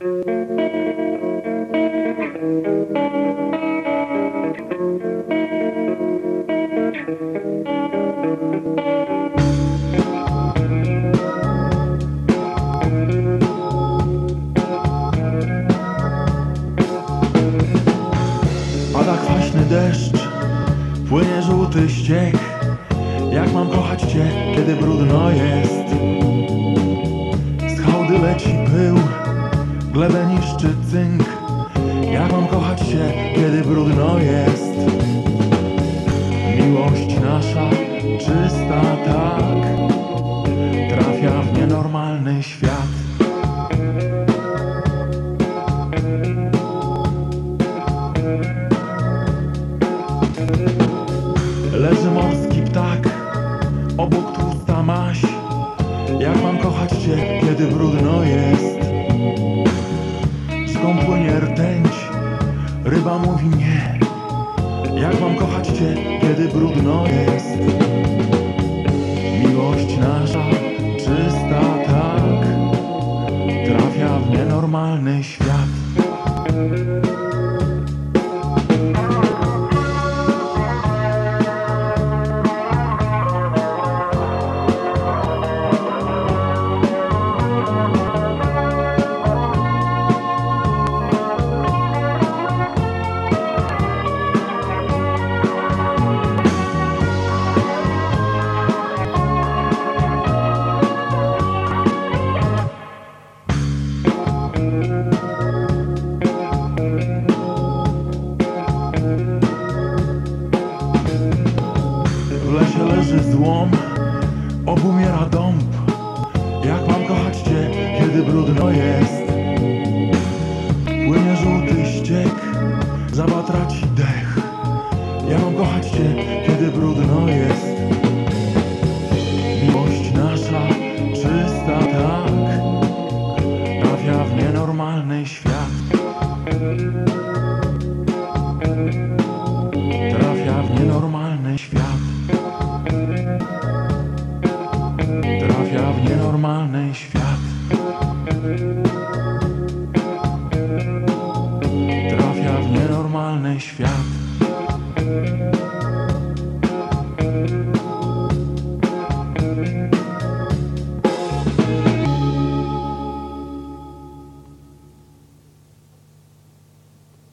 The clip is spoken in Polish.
Pada kwaśny deszcz, płynie żółty ściek Jak mam kochać cię, kiedy brudno jest? Z hałdy leci pył, glebę niszczy cynk. Jak mam kochać cię, kiedy brudno jest. Miłość nasza, czysta tak. Trafia w nienormalny świat. Leży morski ptak, obok tłusta maś. Jak mam kochać cię, kiedy brudno jest Rzeką płynie rtęć, ryba mówi nie. Jak mam kochać cię, kiedy brudno jest? Miłość nasza, czysta tak. Trafia w nienormalny świat W lesie leży złom, obumiera dąb. Jak mam kochać cię, kiedy brudno jest? Płynie żółty ściek, żaba traci dech. Ja mam kochać cię, kiedy brudno jest? Miłość nasza, nienormalny świat. Trafia w nienormalny świat